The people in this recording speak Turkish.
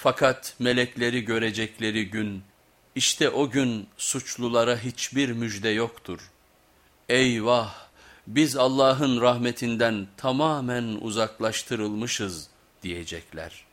Fakat melekleri görecekleri gün, işte o gün suçlulara hiçbir müjde yoktur. Eyvah! Biz Allah'ın rahmetinden tamamen uzaklaştırılmışız diyecekler.